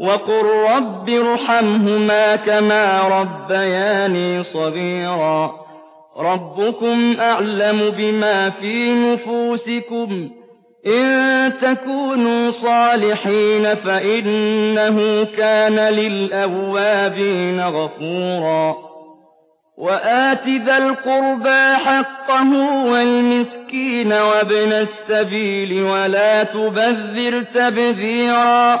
وَقُل رَّبِّ ارْحَمْهُمَا كَمَا رَبَّيَانِي صَغِيرًا رَّبُّكُمْ أَعْلَمُ بِمَا فِي نُفُوسِكُمْ ۚ إِن تَكُونُوا صَالِحِينَ فَإِنَّهُ كَانَ لِلْأَوَّابِينَ غَفُورًا وَآتِ ذَا الْقُرْبَىٰ حَقَّهُ وَالْمِسْكِينَ وَابْنَ السَّبِيلِ وَلَا تُبَذِّرْ تَبْذِيرًا ۚ